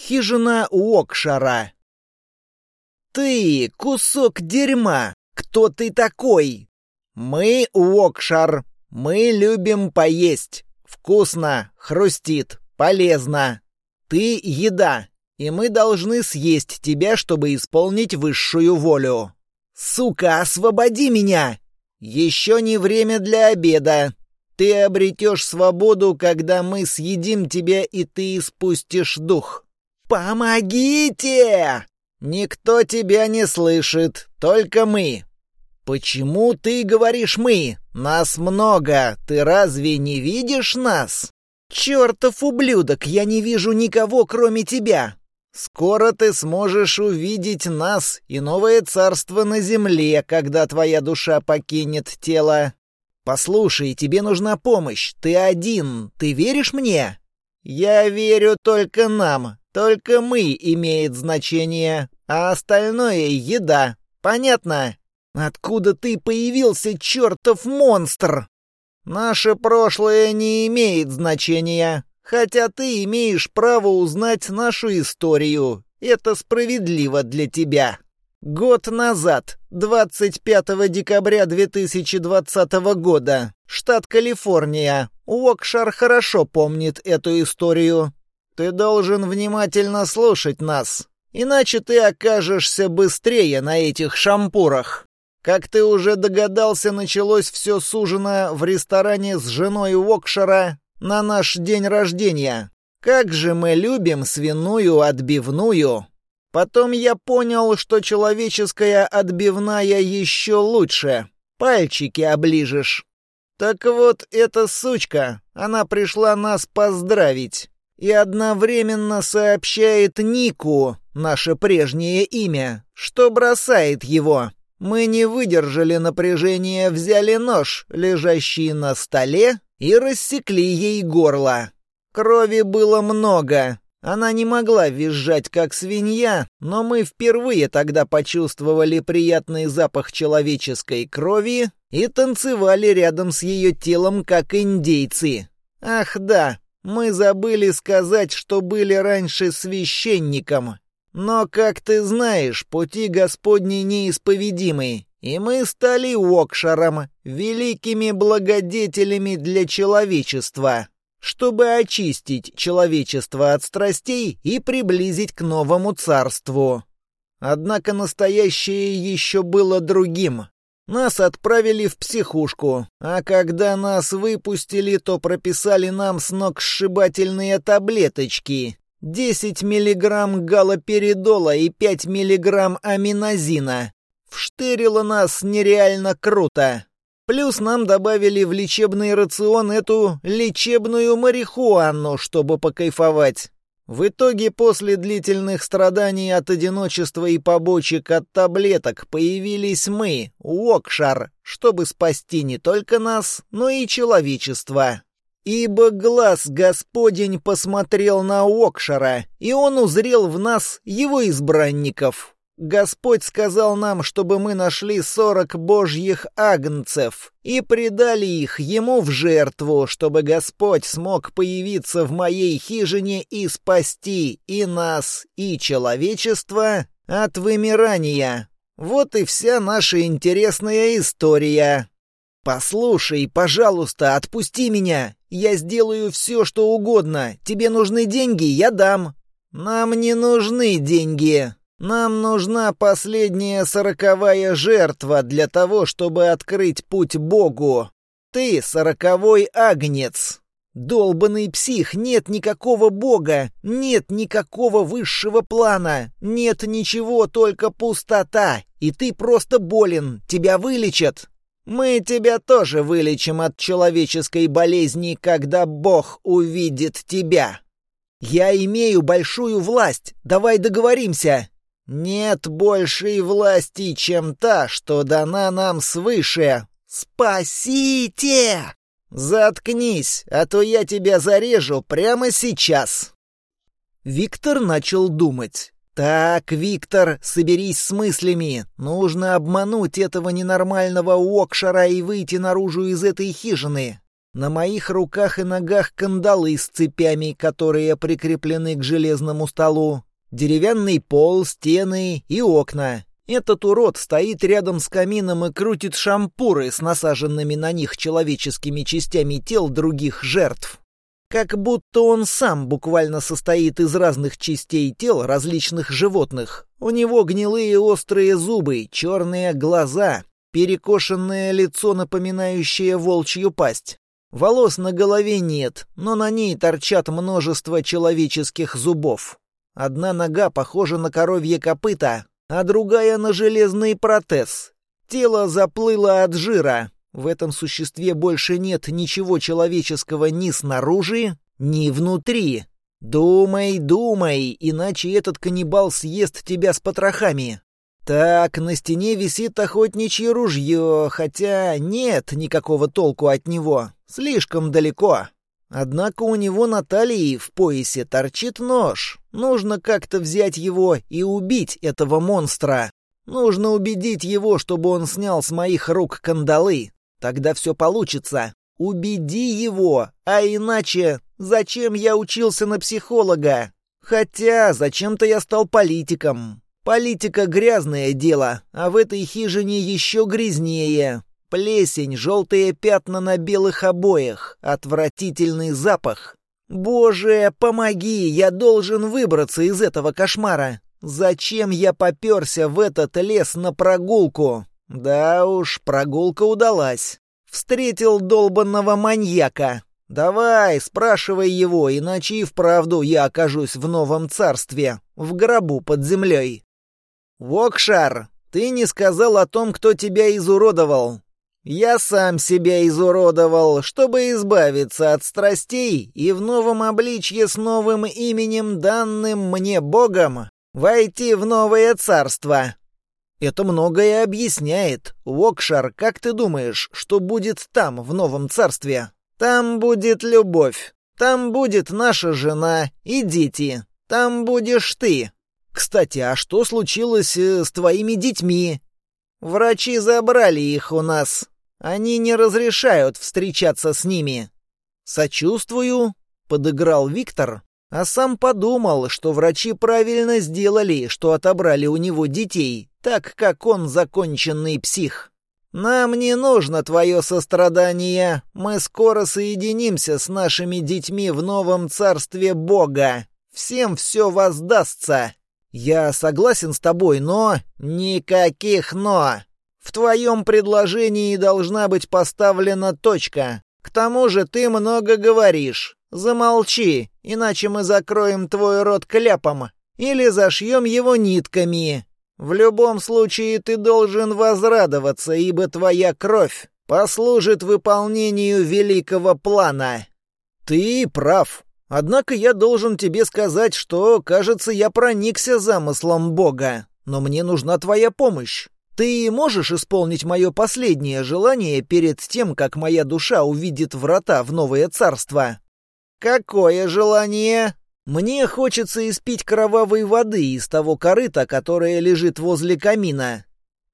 Хижина Уокшара. «Ты, кусок дерьма! Кто ты такой?» «Мы Уокшар. Мы любим поесть. Вкусно, хрустит, полезно. Ты — еда, и мы должны съесть тебя, чтобы исполнить высшую волю. Сука, освободи меня! Еще не время для обеда. Ты обретешь свободу, когда мы съедим тебя, и ты испустишь дух. Помогите! Никто тебя не слышит, только мы. Почему ты говоришь «мы»? Нас много, ты разве не видишь нас? Чертов ублюдок, я не вижу никого, кроме тебя. Скоро ты сможешь увидеть нас и новое царство на земле, когда твоя душа покинет тело. Послушай, тебе нужна помощь. Ты один. Ты веришь мне? Я верю только нам. Только мы имеет значение, а остальное — еда. Понятно? Откуда ты появился, чертов монстр? Наше прошлое не имеет значения, хотя ты имеешь право узнать нашу историю. Это справедливо для тебя. Год назад, 25 декабря 2020 года, штат Калифорния. Уокшар хорошо помнит эту историю. Ты должен внимательно слушать нас, иначе ты окажешься быстрее на этих шампурах. Как ты уже догадался, началось все сужено в ресторане с женой Уокшара на наш день рождения. Как же мы любим свиную отбивную. Потом я понял, что человеческая отбивная еще лучше. Пальчики оближешь. Так вот, эта сучка, она пришла нас поздравить. И одновременно сообщает Нику, наше прежнее имя, что бросает его. Мы не выдержали напряжения, взяли нож, лежащий на столе, и рассекли ей горло. Крови было много, она не могла визжать, как свинья, но мы впервые тогда почувствовали приятный запах человеческой крови и танцевали рядом с ее телом, как индейцы. Ах да, мы забыли сказать, что были раньше священником. Но, как ты знаешь, пути Господни неисповедимы, и мы стали Уокшаром, великими благодетелями для человечества чтобы очистить человечество от страстей и приблизить к новому царству. Однако настоящее еще было другим. Нас отправили в психушку, а когда нас выпустили, то прописали нам с ног сшибательные таблеточки. 10 миллиграмм галоперидола и 5 миллиграмм аминозина. Вштырило нас нереально круто. Плюс нам добавили в лечебный рацион эту лечебную марихуану, чтобы покайфовать. В итоге, после длительных страданий от одиночества и побочек от таблеток, появились мы, Уокшар, чтобы спасти не только нас, но и человечество. Ибо глаз Господень посмотрел на Уокшара, и он узрел в нас его избранников. Господь сказал нам, чтобы мы нашли сорок божьих агнцев и предали их ему в жертву, чтобы Господь смог появиться в моей хижине и спасти и нас, и человечество от вымирания. Вот и вся наша интересная история. Послушай, пожалуйста, отпусти меня. Я сделаю все, что угодно. Тебе нужны деньги, я дам. Нам не нужны деньги. Нам нужна последняя сороковая жертва для того, чтобы открыть путь Богу. Ты сороковой агнец. Долбанный псих, нет никакого бога, нет никакого высшего плана, нет ничего, только пустота, и ты просто болен, тебя вылечат. Мы тебя тоже вылечим от человеческой болезни, когда Бог увидит тебя. Я имею большую власть, давай договоримся. Нет большей власти, чем та, что дана нам свыше. Спасите! Заткнись, а то я тебя зарежу прямо сейчас. Виктор начал думать. «Так, Виктор, соберись с мыслями. Нужно обмануть этого ненормального Уокшара и выйти наружу из этой хижины. На моих руках и ногах кандалы с цепями, которые прикреплены к железному столу. Деревянный пол, стены и окна. Этот урод стоит рядом с камином и крутит шампуры с насаженными на них человеческими частями тел других жертв. Как будто он сам буквально состоит из разных частей тел различных животных. У него гнилые острые зубы, черные глаза, перекошенное лицо, напоминающее волчью пасть. Волос на голове нет, но на ней торчат множество человеческих зубов. Одна нога похожа на коровье копыта, а другая на железный протез. Тело заплыло от жира. В этом существе больше нет ничего человеческого ни снаружи, ни внутри. Думай, думай, иначе этот каннибал съест тебя с потрохами. Так, на стене висит охотничье ружье, хотя нет никакого толку от него. Слишком далеко. Однако у него на талии в поясе торчит нож. Нужно как-то взять его и убить этого монстра. Нужно убедить его, чтобы он снял с моих рук кандалы. Тогда все получится. Убеди его, а иначе зачем я учился на психолога? Хотя зачем-то я стал политиком. Политика — грязное дело, а в этой хижине еще грязнее. Плесень, желтые пятна на белых обоях, отвратительный запах. Боже, помоги, я должен выбраться из этого кошмара. Зачем я попёрся в этот лес на прогулку? Да уж, прогулка удалась. Встретил долбанного маньяка. Давай, спрашивай его, иначе и вправду я окажусь в новом царстве, в гробу под землей. Вокшар, ты не сказал о том, кто тебя изуродовал. Я сам себя изуродовал, чтобы избавиться от страстей и в новом обличье с новым именем, данным мне Богом, войти в новое царство. Это многое объясняет. Вокшар, как ты думаешь, что будет там, в новом царстве? Там будет любовь. Там будет наша жена и дети. Там будешь ты. Кстати, а что случилось э, с твоими детьми? Врачи забрали их у нас. Они не разрешают встречаться с ними. Сочувствую, подыграл Виктор, а сам подумал, что врачи правильно сделали, что отобрали у него детей, так как он законченный псих. Нам не нужно твое сострадание. Мы скоро соединимся с нашими детьми в новом царстве Бога. Всем все воздастся. Я согласен с тобой, но... Никаких «но». В твоем предложении должна быть поставлена точка. К тому же ты много говоришь. Замолчи, иначе мы закроем твой рот кляпом или зашьем его нитками. В любом случае ты должен возрадоваться, ибо твоя кровь послужит выполнению великого плана. Ты прав. Однако я должен тебе сказать, что, кажется, я проникся замыслом Бога. Но мне нужна твоя помощь. Ты можешь исполнить мое последнее желание перед тем, как моя душа увидит врата в новое царство? Какое желание? Мне хочется испить кровавой воды из того корыта, которое лежит возле камина.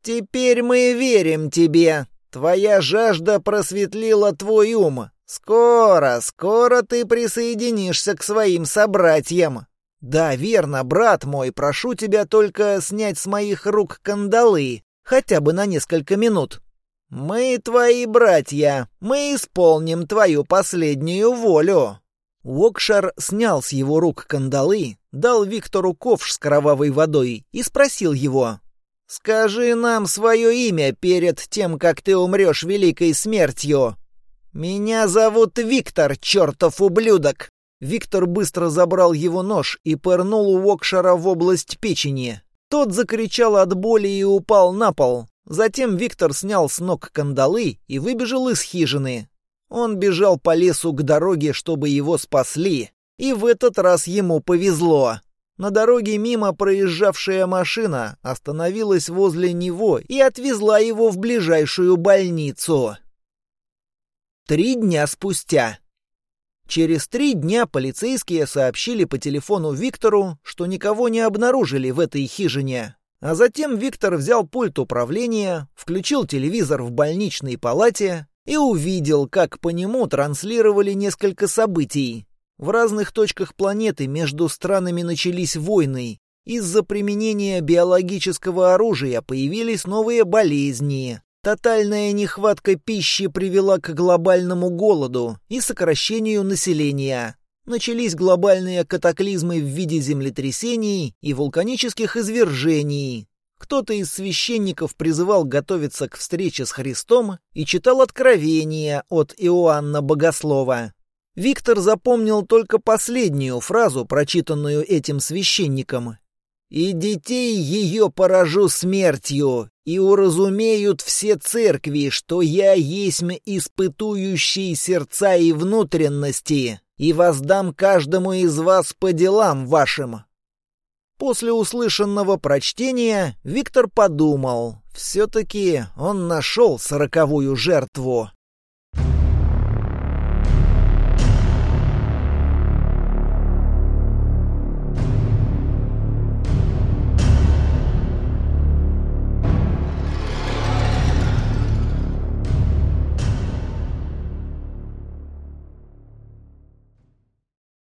Теперь мы верим тебе. Твоя жажда просветлила твой ум. Скоро, скоро ты присоединишься к своим собратьям. Да, верно, брат мой, прошу тебя только снять с моих рук кандалы хотя бы на несколько минут. Мы твои братья, мы исполним твою последнюю волю. Уокшар снял с его рук кандалы, дал Виктору ковш с кровавой водой и спросил его. «Скажи нам свое имя перед тем, как ты умрешь великой смертью». «Меня зовут Виктор, чертов ублюдок!» Виктор быстро забрал его нож и пырнул Уокшара в область печени. Тот закричал от боли и упал на пол. Затем Виктор снял с ног кандалы и выбежал из хижины. Он бежал по лесу к дороге, чтобы его спасли. И в этот раз ему повезло. На дороге мимо проезжавшая машина остановилась возле него и отвезла его в ближайшую больницу. Три дня спустя. Через три дня полицейские сообщили по телефону Виктору, что никого не обнаружили в этой хижине. А затем Виктор взял пульт управления, включил телевизор в больничной палате и увидел, как по нему транслировали несколько событий. В разных точках планеты между странами начались войны. Из-за применения биологического оружия появились новые болезни. Тотальная нехватка пищи привела к глобальному голоду и сокращению населения. Начались глобальные катаклизмы в виде землетрясений и вулканических извержений. Кто-то из священников призывал готовиться к встрече с Христом и читал откровения от Иоанна Богослова. Виктор запомнил только последнюю фразу, прочитанную этим священником. «И детей ее поражу смертью, и уразумеют все церкви, что я есть испытующий сердца и внутренности, и воздам каждому из вас по делам вашим». После услышанного прочтения Виктор подумал, все-таки он нашел сороковую жертву.